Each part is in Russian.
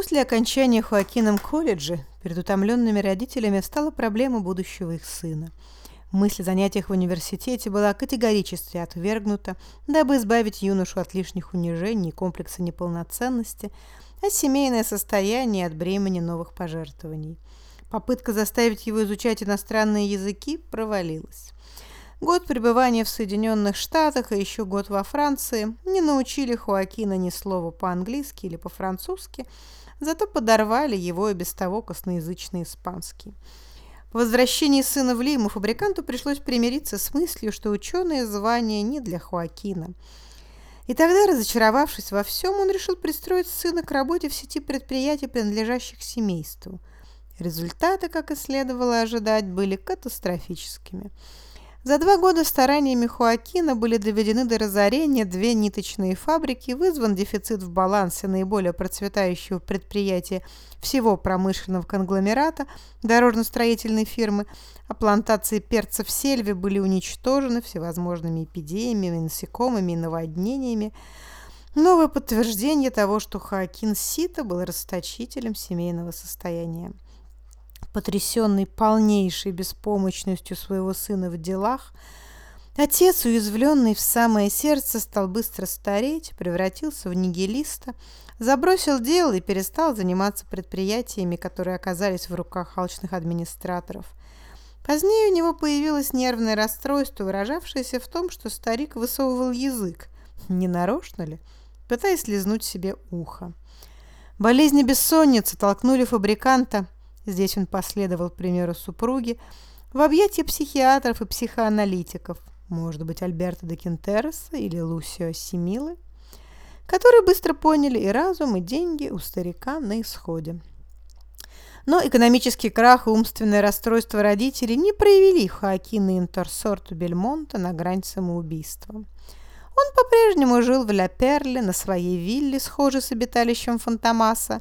После окончания Хоакином колледжа перед утомленными родителями встала проблема будущего их сына. Мысль о занятиях в университете была категорически отвергнута, дабы избавить юношу от лишних унижений и комплекса неполноценности, а семейное состояние от бремени новых пожертвований. Попытка заставить его изучать иностранные языки провалилась. Год пребывания в Соединенных Штатах и еще год во Франции не научили Хуакина ни слова по-английски или по-французски, зато подорвали его и без того косноязычный испанский. По возвращении сына в Лиму фабриканту пришлось примириться с мыслью, что ученое звание не для Хуакина. И тогда, разочаровавшись во всем, он решил пристроить сына к работе в сети предприятий, принадлежащих семейству. Результаты, как и следовало ожидать, были катастрофическими – за два года стараниями Хоакина были доведены до разорения две ниточные фабрики, вызван дефицит в балансе наиболее процветающего предприятия всего промышленного конгломерата, дорожно-строительной фирмы, а плантации перца в сельве были уничтожены всевозможными эпидемиями, насекомыми и наводнениями. Новое подтверждение того, что Хоакин Сита был расточителем семейного состояния потрясенный полнейшей беспомощностью своего сына в делах, отец, уязвленный в самое сердце, стал быстро стареть, превратился в нигилиста, забросил дело и перестал заниматься предприятиями, которые оказались в руках алчных администраторов. Позднее у него появилось нервное расстройство, выражавшееся в том, что старик высовывал язык, не нарочно ли, пытаясь лизнуть себе ухо. Болезни бессонницы толкнули фабриканта здесь он последовал примеру супруги, в объятия психиатров и психоаналитиков, может быть, Альберто де Кентереса или Лусио Симилы, которые быстро поняли и разум, и деньги у старика на исходе. Но экономический крах и умственное расстройство родителей не проявили Хоакина Интерсорту Бельмонта на грань самоубийства. Он по-прежнему жил в Ля Перле на своей вилле, схожей с обиталищем Фантомаса,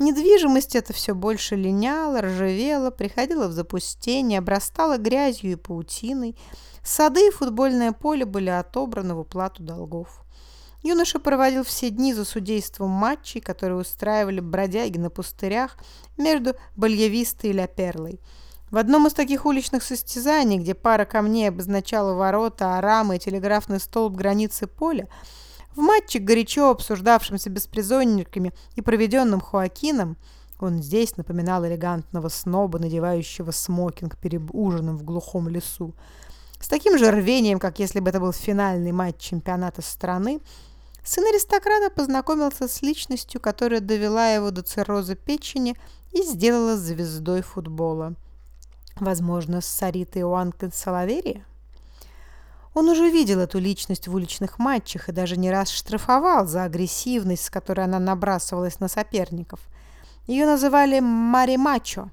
Недвижимость это все больше линяла, ржавела, приходила в запустение, обрастала грязью и паутиной. Сады и футбольное поле были отобраны в уплату долгов. Юноша проводил все дни за судейством матчей, которые устраивали бродяги на пустырях между Бальявистой и Ля. В одном из таких уличных состязаний, где пара камней обозначала ворота, арамы и телеграфный столб границы поля, в матче, горячо обсуждавшемся беспризонниками и проведенным Хоакином, он здесь напоминал элегантного сноба, надевающего смокинг перед ужином в глухом лесу. С таким же рвением, как если бы это был финальный матч чемпионата страны, сын аристократа познакомился с личностью, которая довела его до цирроза печени и сделала звездой футбола. Возможно, с Саритой Уанкой Салаверия? Он уже видел эту личность в уличных матчах и даже не раз штрафовал за агрессивность, с которой она набрасывалась на соперников. Ее называли Мари Мачо.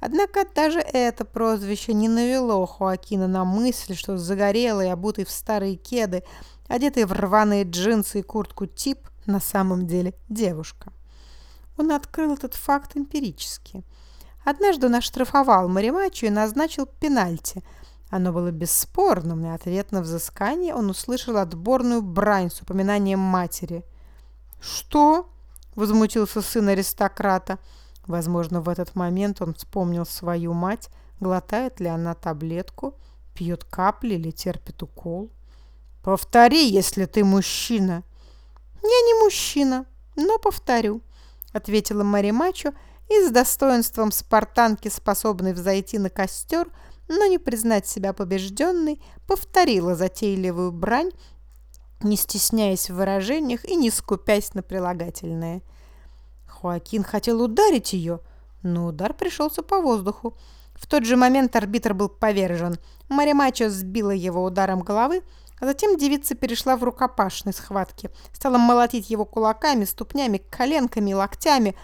Однако даже это прозвище не навело Хоакина на мысль, что загорелый, обутый в старые кеды, одетый в рваные джинсы и куртку тип на самом деле девушка. Он открыл этот факт эмпирически. Однажды он оштрафовал Маримачо и назначил пенальти – оно было бесспорным, и ответ на взыскание он услышал отборную брань с упоминанием матери. «Что?» – возмутился сын аристократа. Возможно, в этот момент он вспомнил свою мать, глотает ли она таблетку, пьет капли или терпит укол. «Повтори, если ты мужчина!» «Я не мужчина, но повторю», — ответила Мари Мачо и с достоинством спартанки, способной взойти на костер, — но не признать себя побежденной, повторила затейливую брань, не стесняясь в выражениях и не скупясь на прилагательное. Хоакин хотел ударить ее, но удар пришелся по воздуху. В тот же момент арбитр был повержен. Маримачо сбила его ударом головы, а затем девица перешла в рукопашной схватки, стала молотить его кулаками, ступнями, коленками локтями.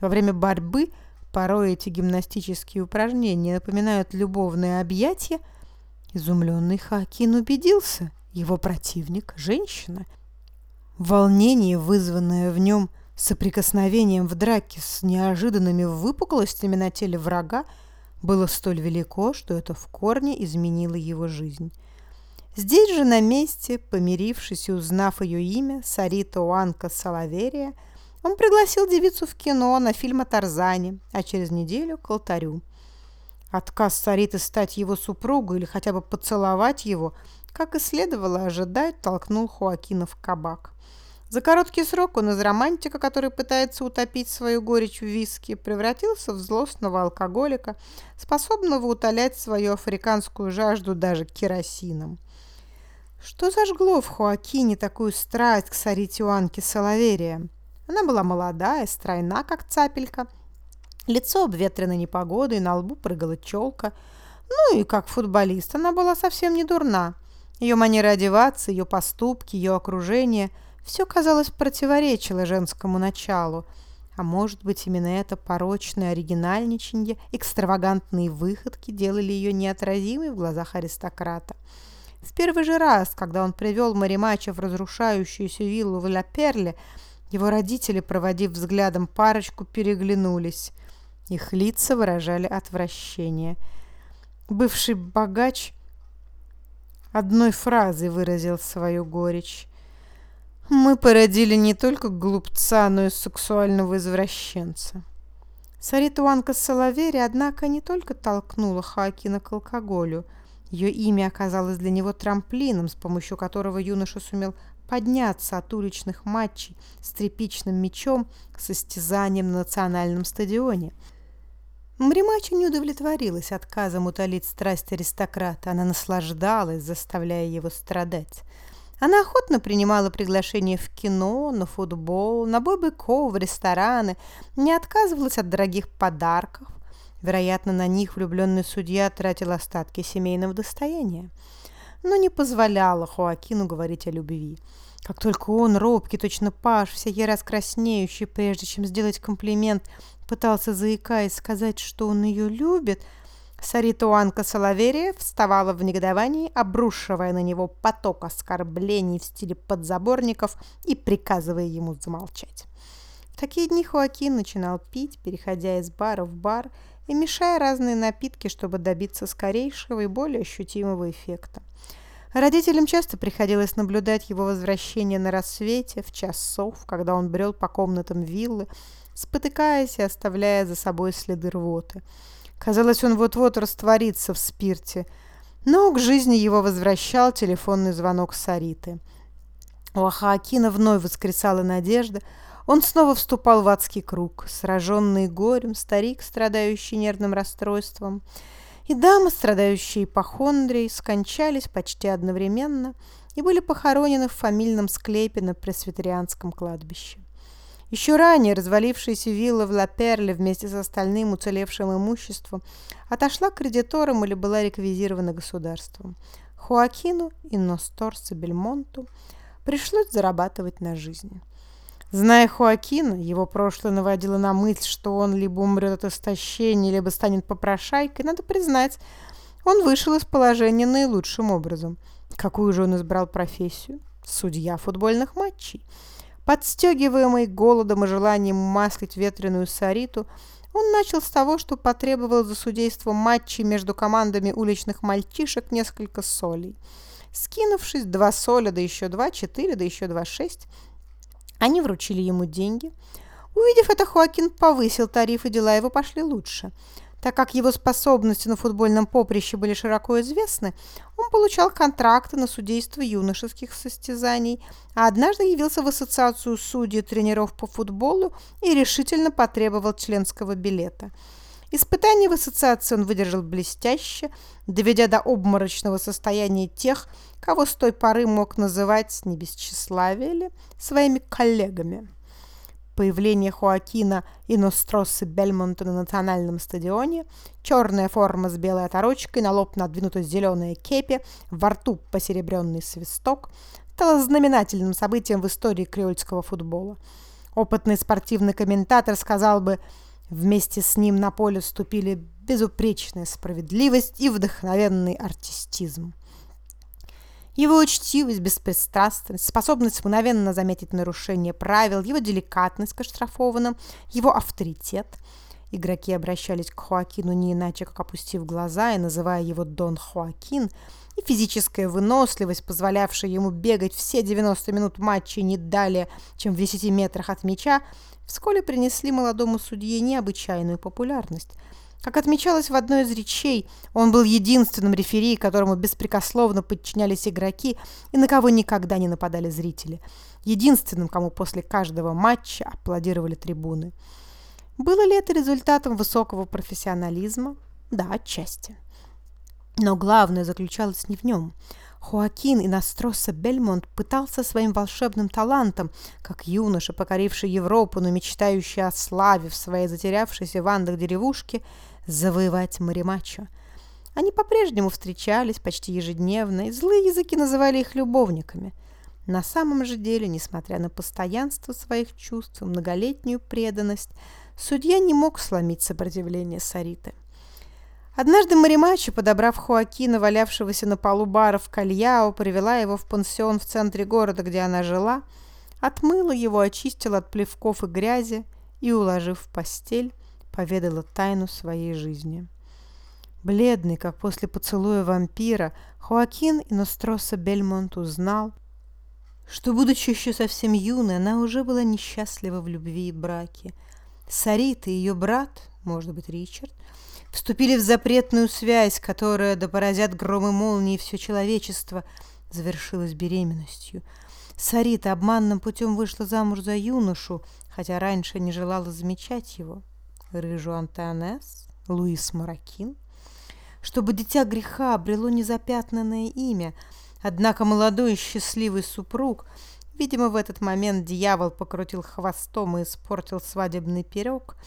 Во время борьбы – Порой эти гимнастические упражнения напоминают любовные объятия. Изумленный Хакин убедился, его противник – женщина. Волнение, вызванное в нем соприкосновением в драке с неожиданными выпуклостями на теле врага, было столь велико, что это в корне изменило его жизнь. Здесь же на месте, помирившись и узнав ее имя, Сарита Уанка Салаверия – Он пригласил девицу в кино на фильм о Тарзане, а через неделю к алтарю. Отказ Сариты стать его супругой или хотя бы поцеловать его, как и следовало ожидать, толкнул Хуакина в кабак. За короткий срок он из романтика, который пытается утопить свою горечь в виски, превратился в злостного алкоголика, способного утолять свою африканскую жажду даже керосином. Что зажгло в Хуакине такую страсть к Сарите Уанке Салаверия? Она была молодая, стройна, как цапелька, лицо обветрено непогодой, на лбу прыгала челка. Ну и как футболист она была совсем не дурна. Ее манера одеваться, ее поступки, ее окружение – все, казалось, противоречило женскому началу. А может быть, именно это порочное оригинальничанье, экстравагантные выходки делали ее неотразимой в глазах аристократа. В первый же раз, когда он привел Маримача в разрушающуюся виллу в Ла-Перле, его родители, проводив взглядом парочку, переглянулись. Их лица выражали отвращение. Бывший богач одной фразой выразил свою горечь. Мы породили не только глупца, но и сексуального извращенца. Саритуанка Салавери, однако, не только толкнула Хакина к алкоголю. Ее имя оказалось для него трамплином, с помощью которого юноша сумел подняться от уличных матчей с тряпичным мечом к состязаниям на национальном стадионе. Мримача не удовлетворилась отказом утолить страсть аристократа. Она наслаждалась, заставляя его страдать. Она охотно принимала приглашения в кино, на футбол, на бобы-ко, в рестораны, не отказывалась от дорогих подарков. Вероятно, на них влюбленный судья тратил остатки семейного достояния, но не позволяла Хоакину говорить о любви. Как только он, робкий, точно паш, всякий раз краснеющий, прежде чем сделать комплимент, пытался, заикаясь, сказать, что он ее любит – Саритуанка Соловерия вставала в негодовании, обрушивая на него поток оскорблений в стиле подзаборников и приказывая ему замолчать. В такие дни Хоакин начинал пить, переходя из бара в бар и мешая разные напитки, чтобы добиться скорейшего и более ощутимого эффекта. Родителям часто приходилось наблюдать его возвращение на рассвете, в часов, когда он брел по комнатам виллы, спотыкаясь и оставляя за собой следы рвоты – Казалось, он вот-вот растворится в спирте. Но к жизни его возвращал телефонный звонок Сариты. У Ахаакина вновь воскресала надежда. Он снова вступал в адский круг, сраженный горем, старик, страдающий нервным расстройством, и дама, страдающая ипохондрией, скончались почти одновременно и были похоронены в фамильном склепе на пресвитерианском кладбище. Еще ранее развалившаяся вилла в Ла-Перле вместе с остальным уцелевшим имуществом отошла кредиторам или была реквизирована государством. Хуакину и Носторсе Бельмонту пришлось зарабатывать на жизнь. Зная Хуакина, его прошлое наводило на мысль, что он либо умрет от истощения, либо станет попрошайкой, надо признать, он вышел из положения наилучшим образом. Какую же он избрал профессию? Судья футбольных матчей. Подстегиваемый голодом и желанием маслить ветреную сариту, он начал с того, что потребовал за судейство матчей между командами уличных мальчишек несколько солей. Скинувшись, два соля, да еще два, четыре, да еще два, шесть, они вручили ему деньги. Увидев это, Хоакин повысил тариф, и дела его пошли лучше – так как его способности на футбольном поприще были широко известны, он получал контракты на судейство юношеских состязаний, а однажды явился в ассоциацию судей тренеров по футболу и решительно потребовал членского билета. Испытание в ассоциации он выдержал блестяще, доведя до обморочного состояния тех, кого с той поры мог называть, не без тщеславия ли, своими коллегами. Появление Хоакина и Ностросы Бельмонта на национальном стадионе, черная форма с белой оторочкой, на лоб надвинута зеленая кепи, во рту посеребренный свисток, стало знаменательным событием в истории креольского футбола. Опытный спортивный комментатор сказал бы, вместе с ним на поле вступили безупречная справедливость и вдохновенный артистизм. Его учтивость, беспристрастность, способность мгновенно заметить нарушение правил, его деликатность к оштрафованным, его авторитет. Игроки обращались к Хоакину не иначе, как опустив глаза и называя его Дон Хоакин, и физическая выносливость, позволявшая ему бегать все 90 минут матча не далее, чем в 10 метрах от мяча, вскоре принесли молодому судье необычайную популярность. Как отмечалось в одной из речей, он был единственным рефери, которому беспрекословно подчинялись игроки и на кого никогда не нападали зрители. Единственным, кому после каждого матча аплодировали трибуны. Было ли это результатом высокого профессионализма? Да, отчасти. Но главное заключалось не в нем. Хоакин Иностроса Бельмонт пытался своим волшебным талантом, как юноша, покоривший Европу, но мечтающий о славе в своей затерявшейся в Андах деревушке, завоевать Маримачо. Они по-прежнему встречались почти ежедневно, и злые языки называли их любовниками. На самом же деле, несмотря на постоянство своих чувств и многолетнюю преданность, судья не мог сломить сопротивление Сариты. Однажды Маримачи, подобрав Хуакина, валявшегося на полу бара в Кальяо, привела его в пансион в центре города, где она жила, отмыла его, очистила от плевков и грязи и, уложив в постель, поведала тайну своей жизни. Бледный, как после поцелуя вампира, Хоакин Иностроса Бельмонт узнал, что, будучи еще совсем юной, она уже была несчастлива в любви и браке. Сарита и ее брат, может быть, Ричард, вступили в запретную связь, которая, да поразят громы молнии все человечество, завершилась беременностью. Сарита обманным путем вышла замуж за юношу, хотя раньше не желала замечать его. Рыжу Антонес, Луис Маракин, чтобы дитя греха обрело незапятнанное имя, однако молодой и счастливый супруг, видимо, в этот момент дьявол покрутил хвостом и испортил свадебный пирог –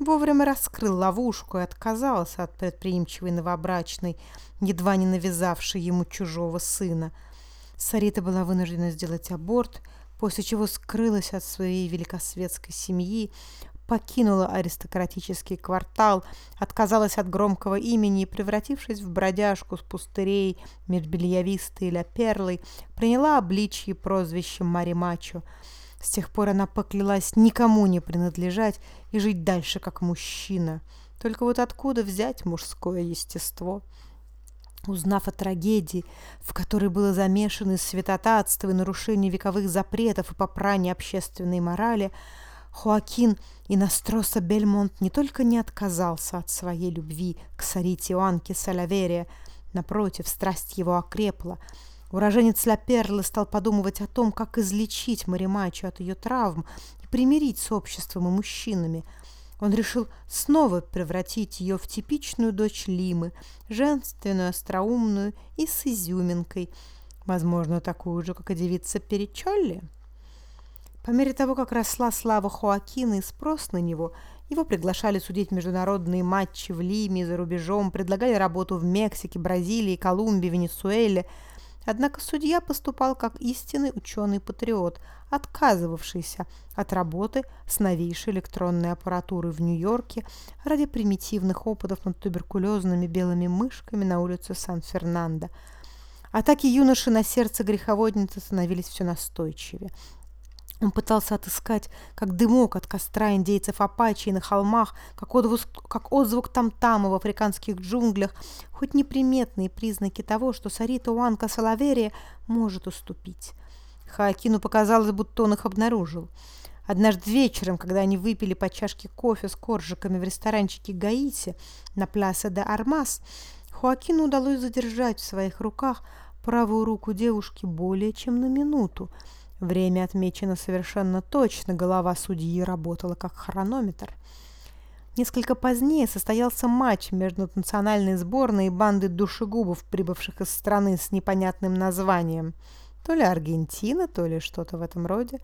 Вовремя раскрыл ловушку и отказался от предприимчивой новобрачной, едва не навязавшей ему чужого сына. Сарита была вынуждена сделать аборт, после чего скрылась от своей великосветской семьи, покинула аристократический квартал, отказалась от громкого имени и, превратившись в бродяжку с пустырей меж Бельявистой и Ля Перлой, приняла обличье прозвищем Мари Мачо – с тех пор она поклялась никому не принадлежать и жить дальше как мужчина. Только вот откуда взять мужское естество? Узнав о трагедии, в которой было замешано святотатство и нарушение вековых запретов и попрание общественной морали, Хоакин и Настроса Бельмонт не только не отказался от своей любви к Сарите Иоанке Салаверия, напротив, страсть его окрепла – Уроженец Перлы стал подумывать о том, как излечить Маримачу от ее травм и примирить с обществом и мужчинами. Он решил снова превратить ее в типичную дочь Лимы, женственную, остроумную и с изюминкой, возможно, такую же, как и девица Перечолли. По мере того, как росла слава Хоакина и спрос на него, его приглашали судить международные матчи в Лиме и за рубежом, предлагали работу в Мексике, Бразилии, Колумбии, Венесуэле – Однако судья поступал как истинный ученый-патриот, отказывавшийся от работы с новейшей электронной аппаратурой в Нью-Йорке ради примитивных опытов над туберкулезными белыми мышками на улице Сан-Фернандо. Атаки юноши на сердце греховодницы становились все настойчивее. Он пытался отыскать, как дымок от костра индейцев Апачи на холмах, как отзвук, как отзвук там-тама в африканских джунглях, хоть неприметные признаки того, что Сарита Уанка Салаверия может уступить. Хаакину показалось, будто он их обнаружил. Однажды вечером, когда они выпили по чашке кофе с коржиками в ресторанчике Гаити на Плясе де Армас, Хоакину удалось задержать в своих руках правую руку девушки более чем на минуту – Время отмечено совершенно точно, голова судьи работала как хронометр. Несколько позднее состоялся матч между национальной сборной и бандой душегубов, прибывших из страны с непонятным названием. То ли Аргентина, то ли что-то в этом роде.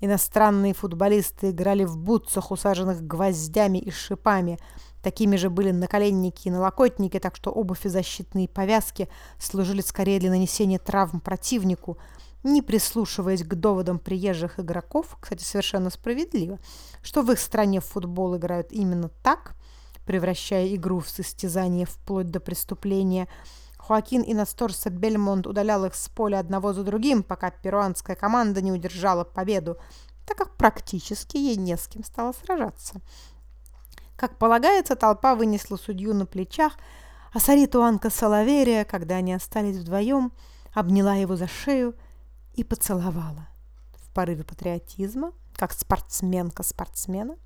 Иностранные футболисты играли в бутсах, усаженных гвоздями и шипами. Такими же были наколенники и налокотники, так что обувь и защитные повязки служили скорее для нанесения травм противнику – не прислушиваясь к доводам приезжих игроков, кстати, совершенно справедливо, что в их стране в футбол играют именно так, превращая игру в состязание вплоть до преступления. Хоакин и Насторса Бельмонт удалял их с поля одного за другим, пока перуанская команда не удержала победу, так как практически ей не с кем стало сражаться. Как полагается, толпа вынесла судью на плечах, а Сариту Анка Салаверия, когда они остались вдвоем, обняла его за шею и поцеловала. В порыве патриотизма, как спортсменка спортсмена,